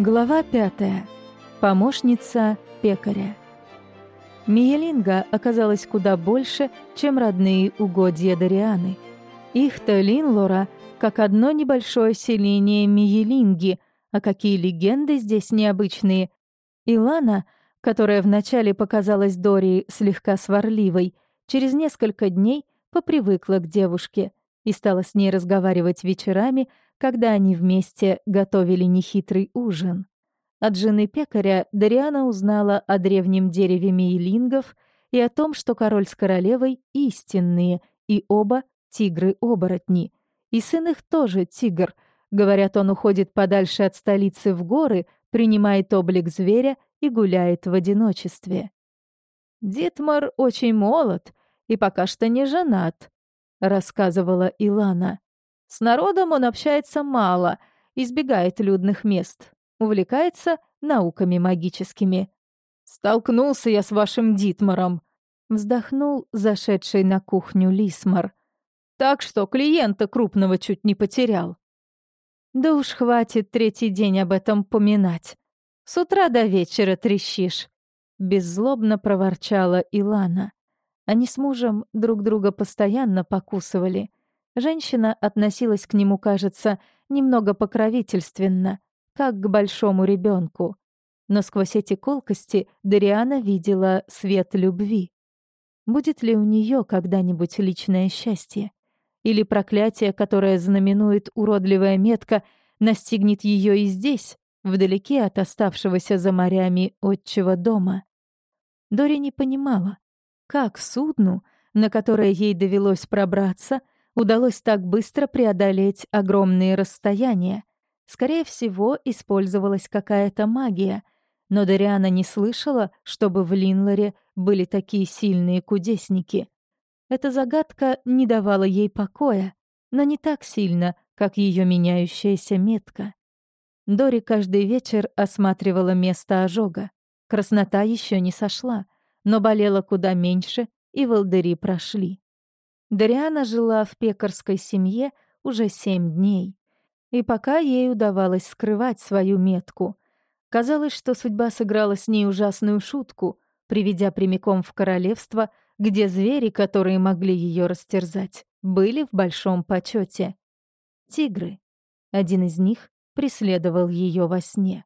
Глава пятая. Помощница пекаря. Миелинга оказалась куда больше, чем родные угодья Дарианы. Их-то Линлора как одно небольшое селение Миелинги, а какие легенды здесь необычные. Илана, которая вначале показалась Дории слегка сварливой, через несколько дней попривыкла к девушке и стала с ней разговаривать вечерами, когда они вместе готовили нехитрый ужин. От жены пекаря Дариана узнала о древнем дереве мейлингов и о том, что король с королевой истинные, и оба тигры-оборотни. И сын их тоже тигр. Говорят, он уходит подальше от столицы в горы, принимает облик зверя и гуляет в одиночестве. «Дитмар очень молод и пока что не женат», — рассказывала Илана. С народом он общается мало, избегает людных мест, увлекается науками магическими. «Столкнулся я с вашим Дитмаром», — вздохнул зашедший на кухню Лисмар. «Так что клиента крупного чуть не потерял». «Да уж хватит третий день об этом поминать. С утра до вечера трещишь», — беззлобно проворчала Илана. Они с мужем друг друга постоянно покусывали — Женщина относилась к нему, кажется, немного покровительственно, как к большому ребенку. Но сквозь эти колкости Дариана видела свет любви. Будет ли у нее когда-нибудь личное счастье? Или проклятие, которое знаменует уродливая метка, настигнет ее и здесь, вдалеке от оставшегося за морями отчего дома? Дори не понимала, как судну, на которое ей довелось пробраться — удалось так быстро преодолеть огромные расстояния. Скорее всего, использовалась какая-то магия, но Дариана не слышала, чтобы в Линлоре были такие сильные кудесники. Эта загадка не давала ей покоя, но не так сильно, как ее меняющаяся метка. Дори каждый вечер осматривала место ожога. Краснота еще не сошла, но болела куда меньше, и волдыри прошли. Дариана жила в пекарской семье уже семь дней. И пока ей удавалось скрывать свою метку, казалось, что судьба сыграла с ней ужасную шутку, приведя прямиком в королевство, где звери, которые могли ее растерзать, были в большом почете. Тигры. Один из них преследовал ее во сне.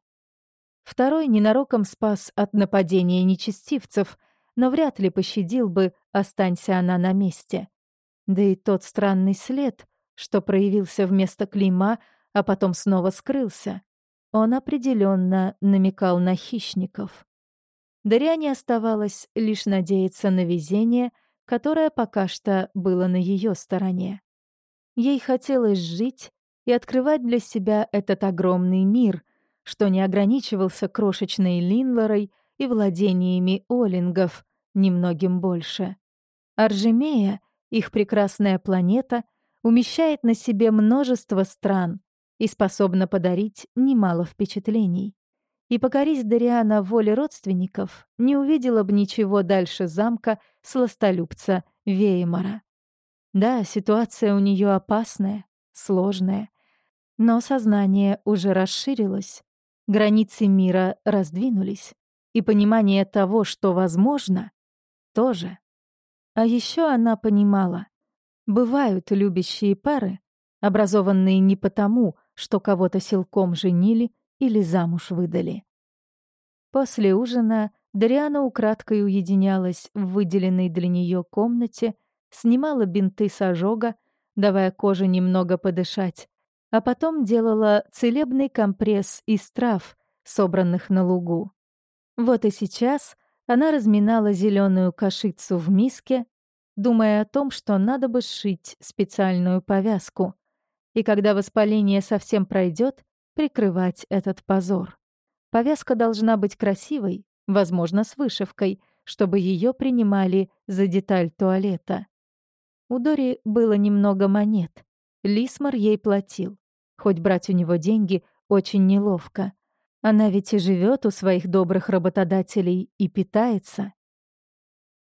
Второй ненароком спас от нападения нечестивцев, но вряд ли пощадил бы, останься она на месте. Да и тот странный след, что проявился вместо клейма, а потом снова скрылся, он определенно намекал на хищников. Дарьяне оставалось лишь надеяться на везение, которое пока что было на ее стороне. Ей хотелось жить и открывать для себя этот огромный мир, что не ограничивался крошечной Линлорой и владениями Олингов, немногим больше. Аржемея их прекрасная планета умещает на себе множество стран и способна подарить немало впечатлений. И покорись Дариана воле родственников, не увидела бы ничего дальше замка сластолюбца Веймара. Да, ситуация у нее опасная, сложная, но сознание уже расширилось, границы мира раздвинулись, и понимание того, что возможно, тоже. А еще она понимала, бывают любящие пары, образованные не потому, что кого-то силком женили или замуж выдали. После ужина Дариана украдкой уединялась в выделенной для нее комнате, снимала бинты с ожога, давая коже немного подышать, а потом делала целебный компресс из трав, собранных на лугу. Вот и сейчас она разминала зеленую кашицу в миске, думая о том, что надо бы сшить специальную повязку. И когда воспаление совсем пройдет, прикрывать этот позор. Повязка должна быть красивой, возможно, с вышивкой, чтобы ее принимали за деталь туалета. У Дори было немного монет. Лисмар ей платил. Хоть брать у него деньги очень неловко. Она ведь и живет у своих добрых работодателей и питается.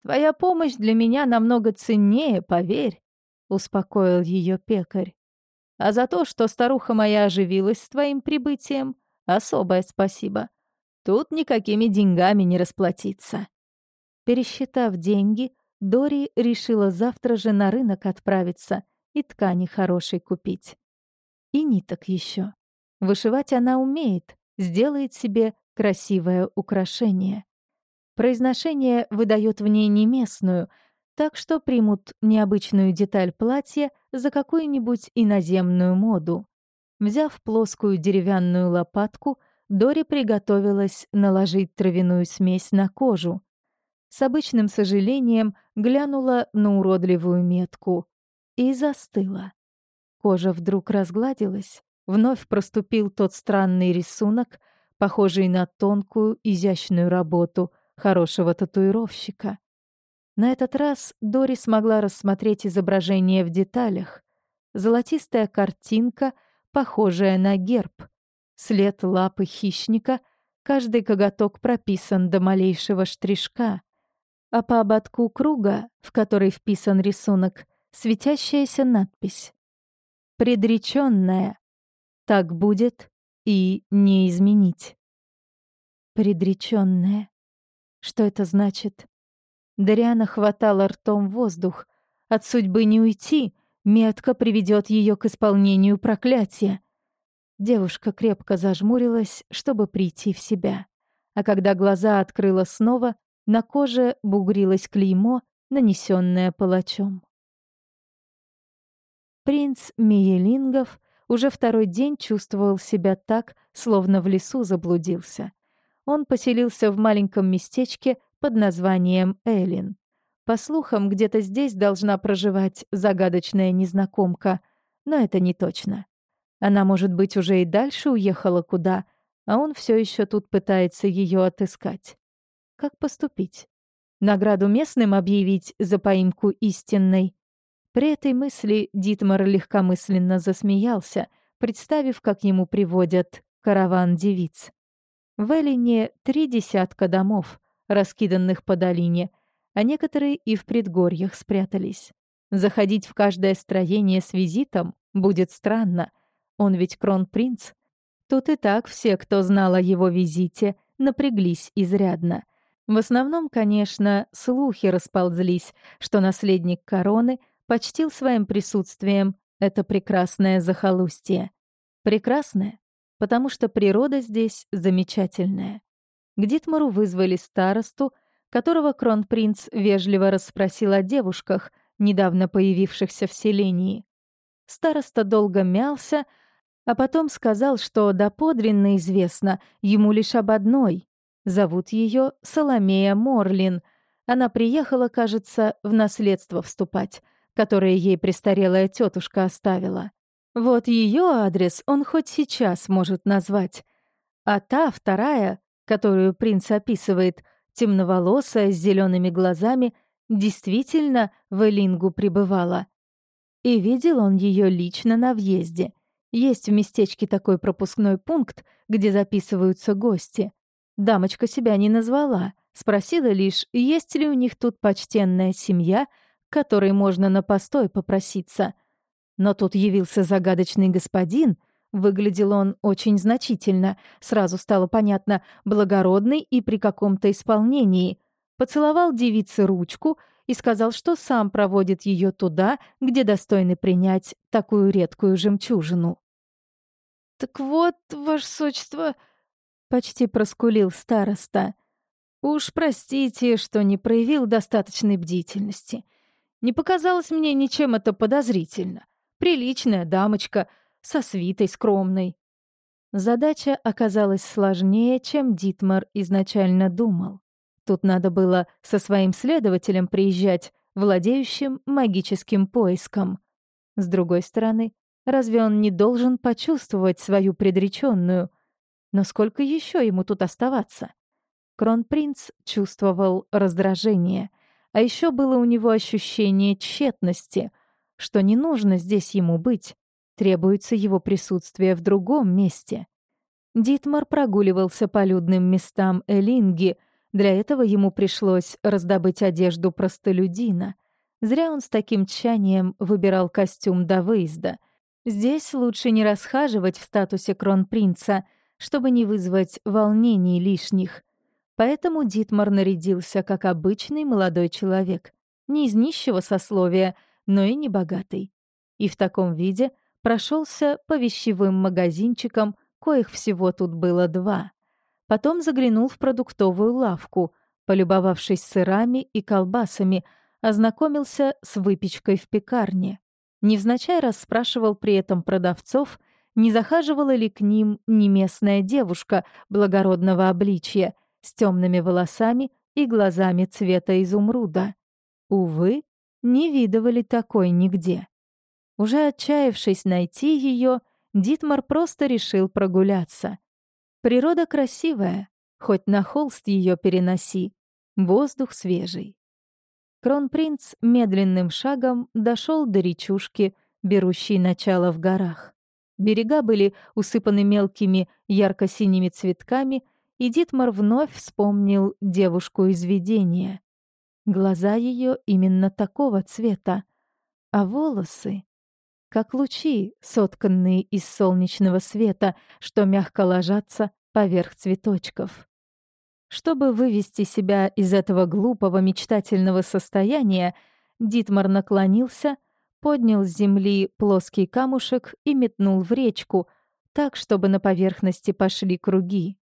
«Твоя помощь для меня намного ценнее, поверь», — успокоил ее пекарь. «А за то, что старуха моя оживилась с твоим прибытием, Особое спасибо. Тут никакими деньгами не расплатиться. Пересчитав деньги, Дори решила завтра же на рынок отправиться и ткани хорошей купить. И ниток еще. Вышивать она умеет, сделает себе красивое украшение. Произношение выдает в ней не местную, так что примут необычную деталь платья за какую-нибудь иноземную моду. Взяв плоскую деревянную лопатку, Дори приготовилась наложить травяную смесь на кожу. С обычным сожалением глянула на уродливую метку и застыла. Кожа вдруг разгладилась, вновь проступил тот странный рисунок, похожий на тонкую, изящную работу хорошего татуировщика. На этот раз Дори смогла рассмотреть изображение в деталях. Золотистая картинка, похожая на герб, след лапы хищника, каждый коготок прописан до малейшего штришка, а по ободку круга, в который вписан рисунок, светящаяся надпись «Предречённая. Так будет и не изменить». Предречённая. Что это значит? Дариана хватала ртом воздух. От судьбы не уйти, метка приведет ее к исполнению проклятия. Девушка крепко зажмурилась, чтобы прийти в себя. А когда глаза открыла снова, на коже бугрилось клеймо, нанесенное палачом. Принц Миелингов уже второй день чувствовал себя так, словно в лесу заблудился он поселился в маленьком местечке под названием Эллин. По слухам, где-то здесь должна проживать загадочная незнакомка, но это не точно. Она, может быть, уже и дальше уехала куда, а он все еще тут пытается ее отыскать. Как поступить? Награду местным объявить за поимку истинной? При этой мысли Дитмар легкомысленно засмеялся, представив, как ему приводят караван девиц. В Эллине три десятка домов, раскиданных по долине, а некоторые и в предгорьях спрятались. Заходить в каждое строение с визитом будет странно. Он ведь кронпринц. Тут и так все, кто знал о его визите, напряглись изрядно. В основном, конечно, слухи расползлись, что наследник короны почтил своим присутствием это прекрасное захолустье. Прекрасное, потому что природа здесь замечательная. К Дитмару вызвали старосту, которого кронпринц вежливо расспросил о девушках, недавно появившихся в селении. Староста долго мялся, а потом сказал, что доподлинно известно ему лишь об одной. Зовут ее Соломея Морлин. Она приехала, кажется, в наследство вступать, которое ей престарелая тетушка оставила. Вот ее адрес он хоть сейчас может назвать. А та, вторая, которую принц описывает, темноволосая, с зелеными глазами, действительно в Элингу пребывала. И видел он ее лично на въезде. Есть в местечке такой пропускной пункт, где записываются гости. Дамочка себя не назвала, спросила лишь, есть ли у них тут почтенная семья, которой можно на постой попроситься — но тут явился загадочный господин. Выглядел он очень значительно. Сразу стало понятно, благородный и при каком-то исполнении. Поцеловал девице ручку и сказал, что сам проводит ее туда, где достойны принять такую редкую жемчужину. «Так вот, ваше сочество», — почти проскулил староста, — «уж простите, что не проявил достаточной бдительности. Не показалось мне ничем это подозрительно. Приличная дамочка, со свитой скромной. Задача оказалась сложнее, чем Дитмар изначально думал. Тут надо было со своим следователем приезжать, владеющим магическим поиском. С другой стороны, разве он не должен почувствовать свою предреченную? Но сколько еще ему тут оставаться? Кронпринц чувствовал раздражение, а еще было у него ощущение тщетности — что не нужно здесь ему быть, требуется его присутствие в другом месте. Дитмар прогуливался по людным местам Элинги, для этого ему пришлось раздобыть одежду простолюдина. Зря он с таким тщанием выбирал костюм до выезда. Здесь лучше не расхаживать в статусе кронпринца, чтобы не вызвать волнений лишних. Поэтому Дитмар нарядился как обычный молодой человек, не из нищего сословия, но и не богатый. И в таком виде прошелся по вещевым магазинчикам, коих всего тут было два. Потом заглянул в продуктовую лавку, полюбовавшись сырами и колбасами, ознакомился с выпечкой в пекарне. Невзначай расспрашивал при этом продавцов, не захаживала ли к ним не местная девушка благородного обличья с темными волосами и глазами цвета изумруда. Увы, не видывали такой нигде. Уже отчаявшись найти ее, Дитмар просто решил прогуляться. Природа красивая, хоть на холст ее переноси, воздух свежий. Кронпринц медленным шагом дошел до речушки, берущей начало в горах. Берега были усыпаны мелкими ярко-синими цветками, и Дитмар вновь вспомнил девушку из видения. Глаза ее именно такого цвета, а волосы — как лучи, сотканные из солнечного света, что мягко ложатся поверх цветочков. Чтобы вывести себя из этого глупого мечтательного состояния, Дитмар наклонился — поднял с земли плоский камушек и метнул в речку, так, чтобы на поверхности пошли круги.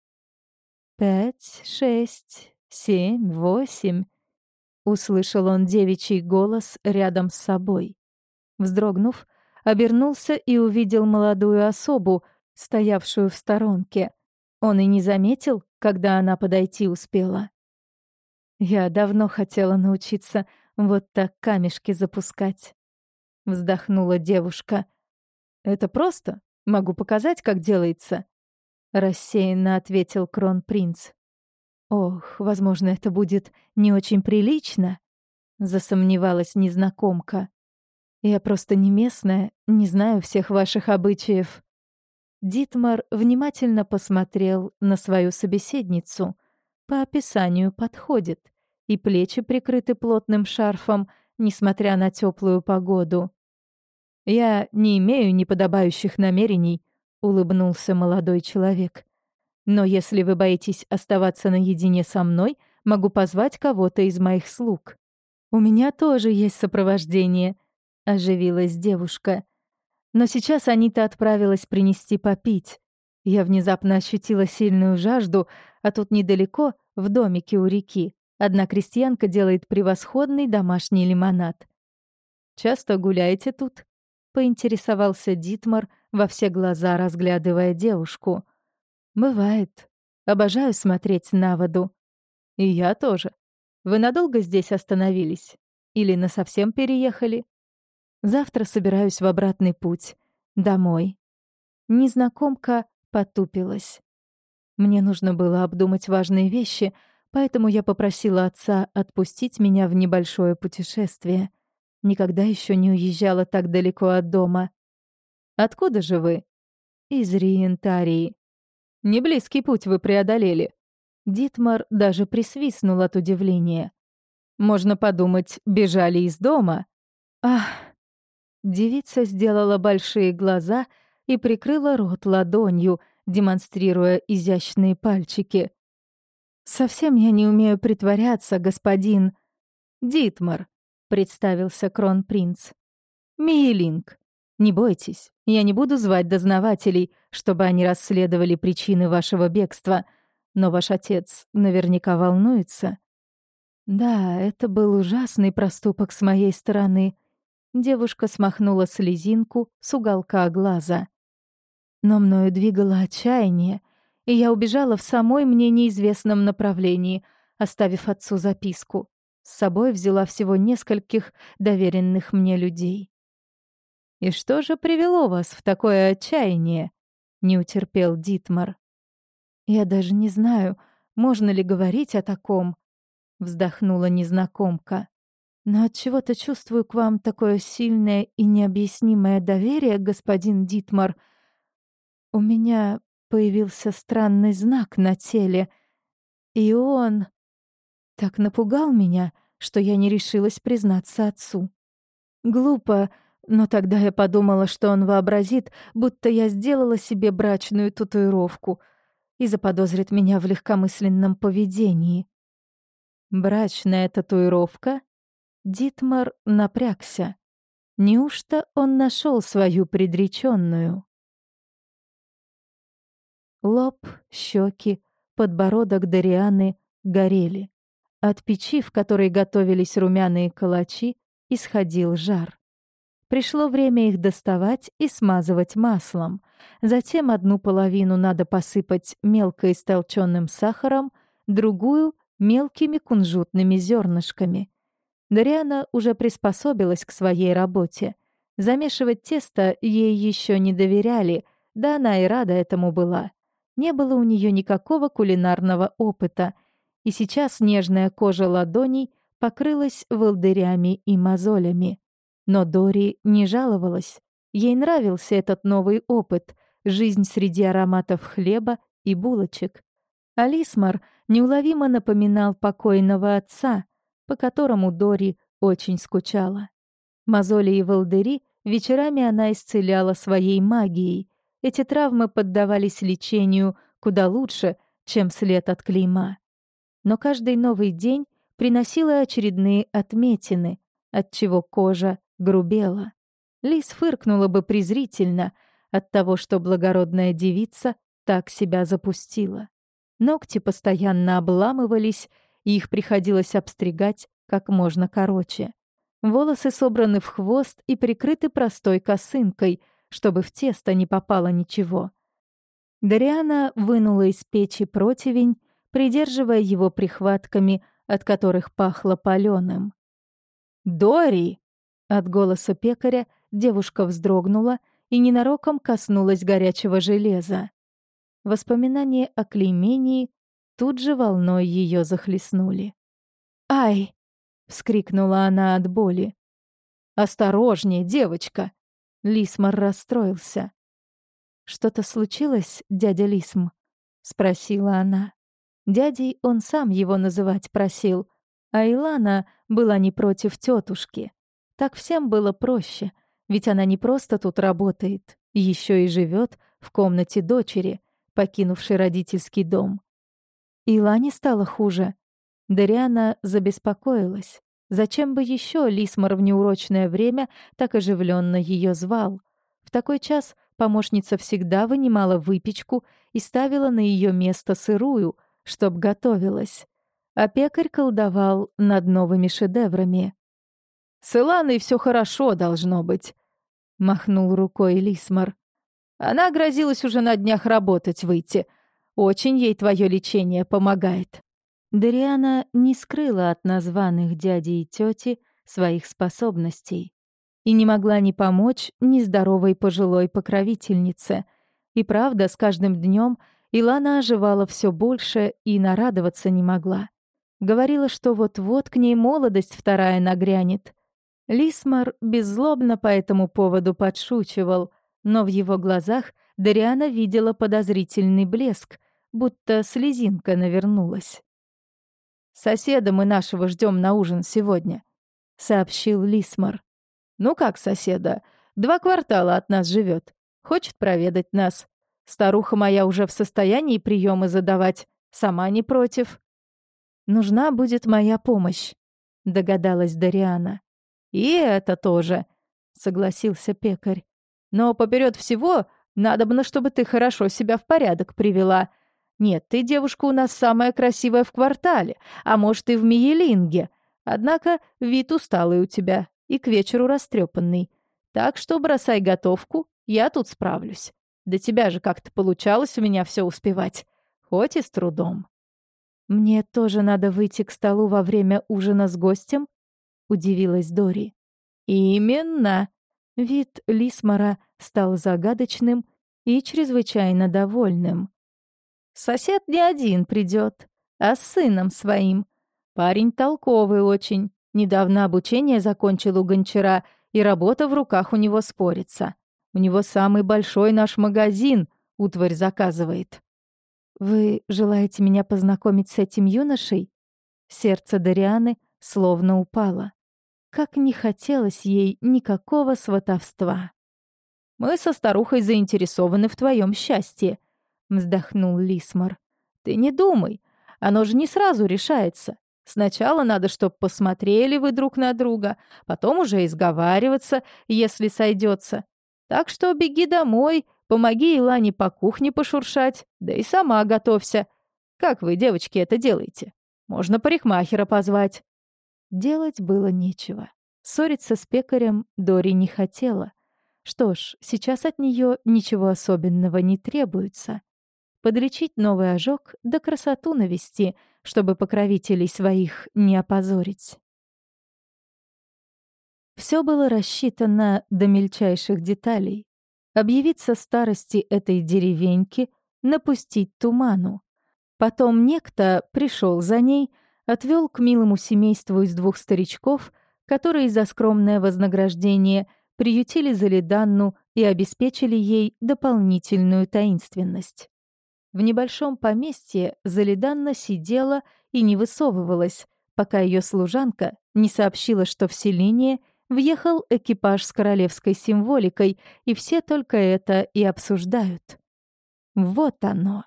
«Пять, шесть, семь, восемь», — услышал он девичий голос рядом с собой. Вздрогнув, обернулся и увидел молодую особу, стоявшую в сторонке. Он и не заметил, когда она подойти успела. Я давно хотела научиться вот так камешки запускать. — вздохнула девушка. «Это просто. Могу показать, как делается», — рассеянно ответил кронпринц. «Ох, возможно, это будет не очень прилично», — засомневалась незнакомка. «Я просто не местная, не знаю всех ваших обычаев». Дитмар внимательно посмотрел на свою собеседницу. По описанию подходит, и плечи прикрыты плотным шарфом — несмотря на теплую погоду. «Я не имею неподобающих намерений», — улыбнулся молодой человек. «Но если вы боитесь оставаться наедине со мной, могу позвать кого-то из моих слуг». «У меня тоже есть сопровождение», — оживилась девушка. Но сейчас Анита отправилась принести попить. Я внезапно ощутила сильную жажду, а тут недалеко, в домике у реки, Одна крестьянка делает превосходный домашний лимонад. «Часто гуляете тут?» — поинтересовался Дитмар, во все глаза разглядывая девушку. «Бывает. Обожаю смотреть на воду. И я тоже. Вы надолго здесь остановились? Или насовсем переехали? Завтра собираюсь в обратный путь. Домой». Незнакомка потупилась. Мне нужно было обдумать важные вещи — Поэтому я попросила отца отпустить меня в небольшое путешествие. Никогда еще не уезжала так далеко от дома. Откуда же вы? Из Риентарии. Не близкий путь вы преодолели. Дитмар даже присвистнул от удивления. Можно подумать, бежали из дома. Ах! Девица сделала большие глаза и прикрыла рот ладонью, демонстрируя изящные пальчики. «Совсем я не умею притворяться, господин...» «Дитмар», — представился кронпринц. «Миелинг, не бойтесь, я не буду звать дознавателей, чтобы они расследовали причины вашего бегства, но ваш отец наверняка волнуется». «Да, это был ужасный проступок с моей стороны», Девушка смахнула слезинку с уголка глаза. Но мною двигало отчаяние — и я убежала в самой мне неизвестном направлении, оставив отцу записку. С собой взяла всего нескольких доверенных мне людей. «И что же привело вас в такое отчаяние?» — не утерпел Дитмар. «Я даже не знаю, можно ли говорить о таком», — вздохнула незнакомка. «Но от чего то чувствую к вам такое сильное и необъяснимое доверие, господин Дитмар. У меня появился странный знак на теле. И он так напугал меня, что я не решилась признаться отцу. Глупо, но тогда я подумала, что он вообразит, будто я сделала себе брачную татуировку. и заподозрит меня в легкомысленном поведении. Брачная татуировка? Дитмар напрягся. Неужто он нашел свою предреченную? Лоб, щеки, подбородок Дарианы горели. От печи, в которой готовились румяные калачи, исходил жар. Пришло время их доставать и смазывать маслом. Затем одну половину надо посыпать мелко истолченным сахаром, другую — мелкими кунжутными зернышками. Дариана уже приспособилась к своей работе. Замешивать тесто ей еще не доверяли, да она и рада этому была. Не было у нее никакого кулинарного опыта, и сейчас нежная кожа ладоней покрылась волдырями и мозолями. Но Дори не жаловалась. Ей нравился этот новый опыт — жизнь среди ароматов хлеба и булочек. Алисмар неуловимо напоминал покойного отца, по которому Дори очень скучала. Мозоли и волдыри вечерами она исцеляла своей магией. Эти травмы поддавались лечению куда лучше, чем след от клейма. Но каждый новый день приносила очередные отметины, отчего кожа грубела. Лис фыркнула бы презрительно от того, что благородная девица так себя запустила. Ногти постоянно обламывались, и их приходилось обстригать как можно короче. Волосы собраны в хвост и прикрыты простой косынкой, чтобы в тесто не попало ничего. Дариана вынула из печи противень, придерживая его прихватками, от которых пахло палёным. «Дори!» От голоса пекаря девушка вздрогнула и ненароком коснулась горячего железа. Воспоминания о клеймении тут же волной ее захлестнули. «Ай!» — вскрикнула она от боли. «Осторожнее, девочка!» Лисмар расстроился. «Что-то случилось, дядя Лисм?» — спросила она. Дядей он сам его называть просил, а Илана была не против тетушки. Так всем было проще, ведь она не просто тут работает, еще и живет в комнате дочери, покинувшей родительский дом. Илане стало хуже. Дариана забеспокоилась. Зачем бы еще Лисмар в неурочное время так оживленно ее звал? В такой час помощница всегда вынимала выпечку и ставила на ее место сырую, чтоб готовилась. А пекарь колдовал над новыми шедеврами. С Иланой все хорошо должно быть», — махнул рукой Лисмар. «Она грозилась уже на днях работать выйти. Очень ей твое лечение помогает». Дариана не скрыла от названных дяди и тети своих способностей и не могла ни помочь ни здоровой пожилой покровительнице. И правда, с каждым днем Илана оживала все больше и нарадоваться не могла. Говорила, что вот-вот к ней молодость вторая нагрянет — Лисмар беззлобно по этому поводу подшучивал, но в его глазах Дариана видела подозрительный блеск, будто слезинка навернулась. «Соседа мы нашего ждем на ужин сегодня», — сообщил Лисмар. «Ну как соседа? Два квартала от нас живет. Хочет проведать нас. Старуха моя уже в состоянии приемы задавать. Сама не против». «Нужна будет моя помощь», — догадалась Дариана. «И это тоже», — согласился пекарь. «Но поперед всего надобно, чтобы ты хорошо себя в порядок привела. Нет, ты девушка у нас самая красивая в квартале, а может и в Миелинге. Однако вид усталый у тебя и к вечеру растрепанный. Так что бросай готовку, я тут справлюсь. До тебя же как-то получалось у меня все успевать, хоть и с трудом». «Мне тоже надо выйти к столу во время ужина с гостем?» удивилась Дори. Именно. Вид Лисмара стал загадочным и чрезвычайно довольным. Сосед не один придет, а с сыном своим. Парень толковый очень. Недавно обучение закончил у гончара, и работа в руках у него спорится. У него самый большой наш магазин, утварь заказывает. «Вы желаете меня познакомить с этим юношей?» Сердце Дарианы словно упало. Как не хотелось ей никакого сватовства. «Мы со старухой заинтересованы в твоем счастье. вздохнул Лисмар. «Ты не думай, оно же не сразу решается. Сначала надо, чтоб посмотрели вы друг на друга, потом уже изговариваться, если сойдется. Так что беги домой, помоги Илане по кухне пошуршать, да и сама готовься. Как вы, девочки, это делаете? Можно парикмахера позвать». Делать было нечего. Ссориться с пекарем Дори не хотела. Что ж, сейчас от нее ничего особенного не требуется. Подлечить новый ожог да красоту навести, чтобы покровителей своих не опозорить. Все было рассчитано до мельчайших деталей. Объявиться старости этой деревеньки, напустить туману. Потом некто пришел за ней, отвел к милому семейству из двух старичков, которые за скромное вознаграждение приютили Залиданну и обеспечили ей дополнительную таинственность. В небольшом поместье Залиданна сидела и не высовывалась, пока ее служанка не сообщила, что в селение въехал экипаж с королевской символикой, и все только это и обсуждают. Вот оно.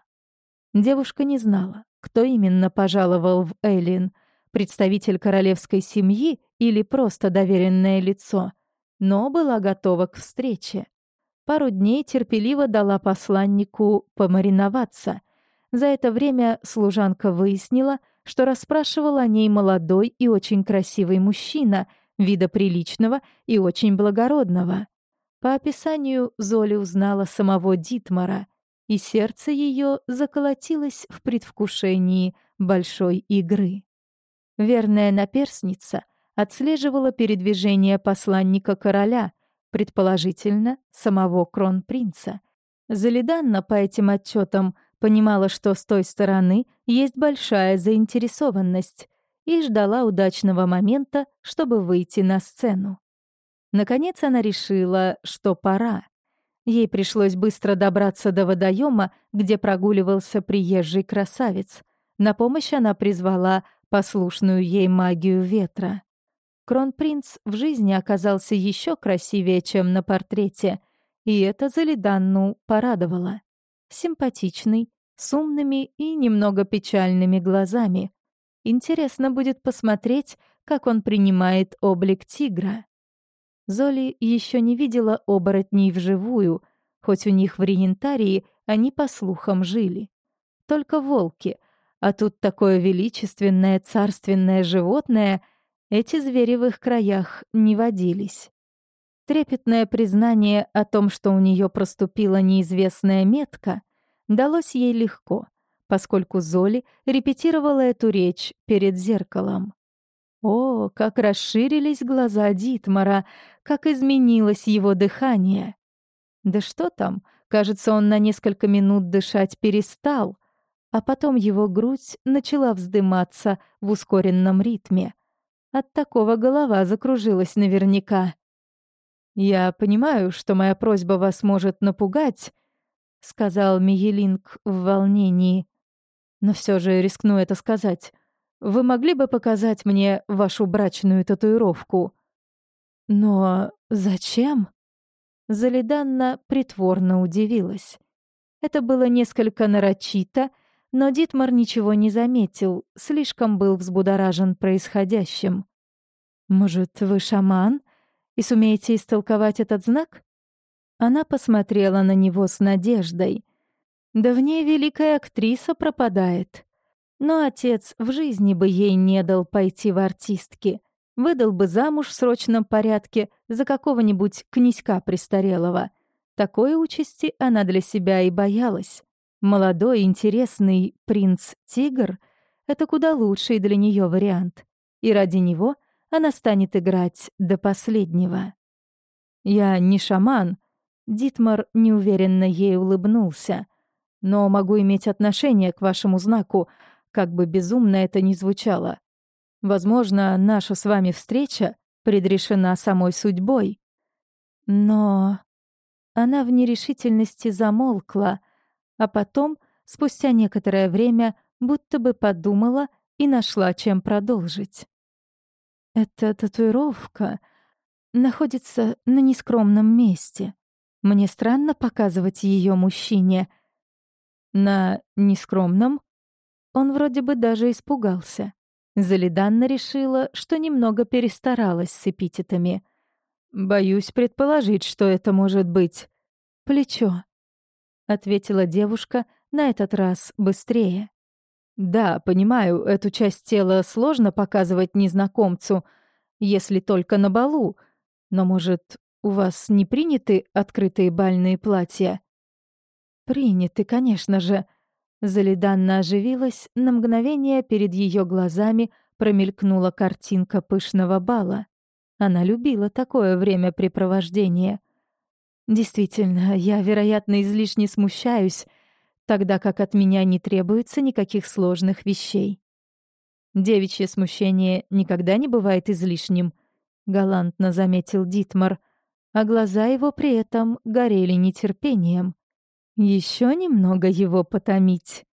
Девушка не знала, кто именно пожаловал в Эллин, представитель королевской семьи или просто доверенное лицо, но была готова к встрече. Пару дней терпеливо дала посланнику помариноваться. За это время служанка выяснила, что расспрашивал о ней молодой и очень красивый мужчина, вида приличного и очень благородного. По описанию Золи узнала самого Дитмара, и сердце ее заколотилось в предвкушении большой игры. Верная наперсница отслеживала передвижение посланника короля — предположительно, самого кронпринца. Залиданна по этим отчетам понимала, что с той стороны есть большая заинтересованность и ждала удачного момента, чтобы выйти на сцену. Наконец она решила, что пора. Ей пришлось быстро добраться до водоема, где прогуливался приезжий красавец. На помощь она призвала послушную ей магию ветра. Кронпринц в жизни оказался еще красивее, чем на портрете, и это Залиданну порадовало. Симпатичный, с умными и немного печальными глазами. Интересно будет посмотреть, как он принимает облик тигра. Золи еще не видела оборотней вживую, хоть у них в Ренентарии они, по слухам, жили. Только волки, а тут такое величественное царственное животное — эти звери в их краях не водились. Трепетное признание о том, что у нее проступила неизвестная метка, далось ей легко, поскольку Золи репетировала эту речь перед зеркалом. О, как расширились глаза Дитмара, как изменилось его дыхание. Да что там, кажется, он на несколько минут дышать перестал, а потом его грудь начала вздыматься в ускоренном ритме — от такого голова закружилась наверняка. «Я понимаю, что моя просьба вас может напугать», — сказал Миелинг в волнении. «Но все же рискну это сказать. Вы могли бы показать мне вашу брачную татуировку?» «Но зачем?» Залиданна притворно удивилась. Это было несколько нарочито, — но Дитмар ничего не заметил, слишком был взбудоражен происходящим. «Может, вы шаман и сумеете истолковать этот знак?» Она посмотрела на него с надеждой. Да в ней великая актриса пропадает. Но отец в жизни бы ей не дал пойти в артистки. Выдал бы замуж в срочном порядке за какого-нибудь князька престарелого. Такой участи она для себя и боялась. Молодой, интересный принц-тигр — это куда лучший для нее вариант. И ради него она станет играть до последнего. «Я не шаман», — Дитмар неуверенно ей улыбнулся, «но могу иметь отношение к вашему знаку, как бы безумно это ни звучало. Возможно, наша с вами встреча предрешена самой судьбой. Но...» Она в нерешительности замолкла, а потом, спустя некоторое время, будто бы подумала и нашла, чем продолжить. «Эта татуировка находится на нескромном месте. Мне странно показывать ее мужчине. На нескромном? Он вроде бы даже испугался. Залиданна решила, что немного перестаралась с эпитетами. «Боюсь предположить, что это может быть. Плечо», — ответила девушка на этот раз быстрее. «Да, понимаю, эту часть тела сложно показывать незнакомцу, если только на балу. Но, может, у вас не приняты открытые бальные платья?» «Приняты, конечно же», Залиданна оживилась, на мгновение перед ее глазами промелькнула картинка пышного бала. Она любила такое времяпрепровождение. Действительно, я, вероятно, излишне смущаюсь, тогда как от меня не требуется никаких сложных вещей. Девичье смущение никогда не бывает излишним, галантно заметил Дитмар, а глаза его при этом горели нетерпением. Еще немного его потомить.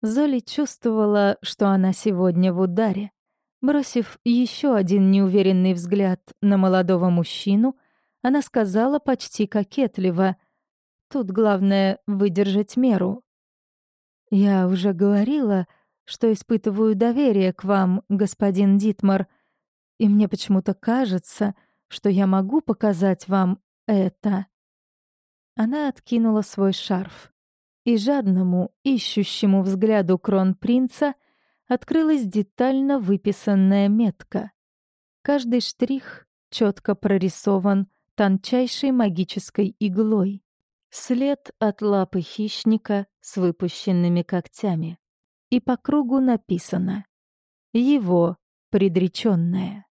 Золи чувствовала, что она сегодня в ударе. Бросив еще один неуверенный взгляд на молодого мужчину, она сказала почти кокетливо, «Тут главное — выдержать меру». «Я уже говорила, что испытываю доверие к вам, господин Дитмар, и мне почему-то кажется, что я могу показать вам это». Она откинула свой шарф. И жадному, ищущему взгляду кронпринца открылась детально выписанная метка. Каждый штрих четко прорисован тончайшей магической иглой. След от лапы хищника с выпущенными когтями. И по кругу написано «Его предреченное».